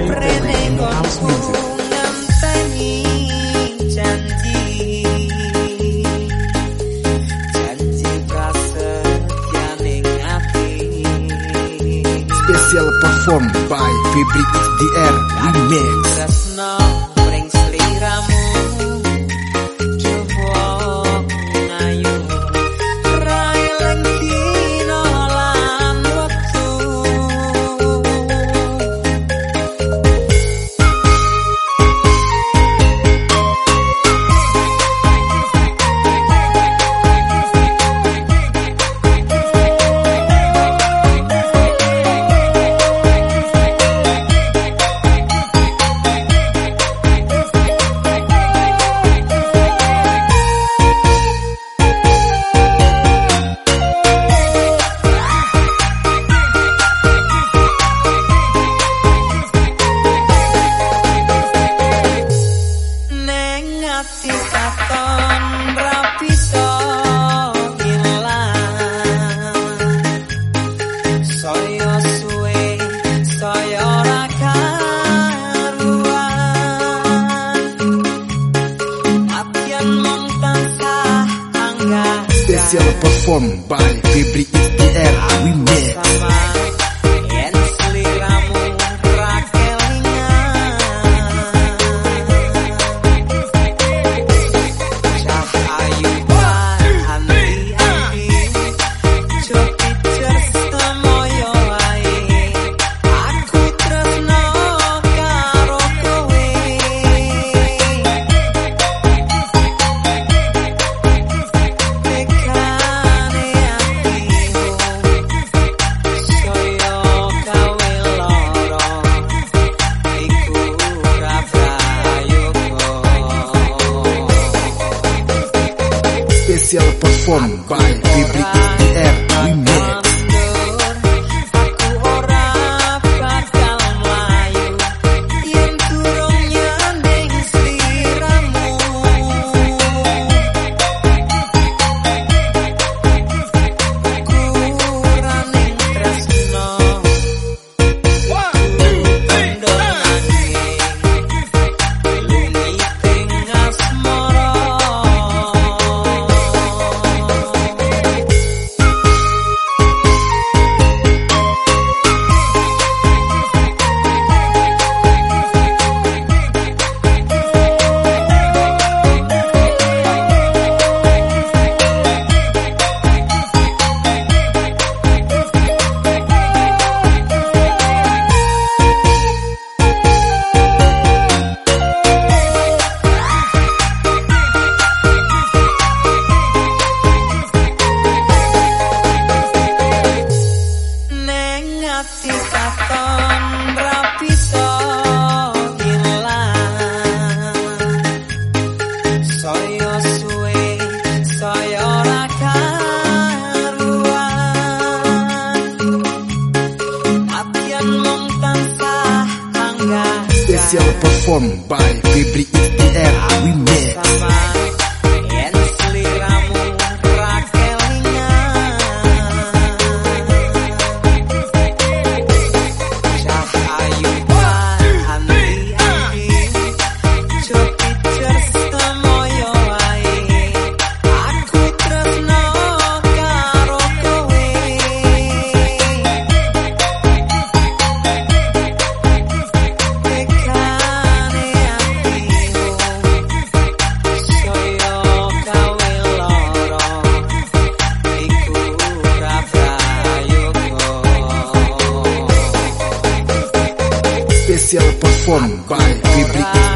Prelekotku ngempeni janji Janji prasetyaning ati Spesial perform by R. XDR Remix Zella performed by Fabri It's the air we met. Marcelo Perform by BBR Remix. Special perform by Fabri We Remix. Special performed by BBE.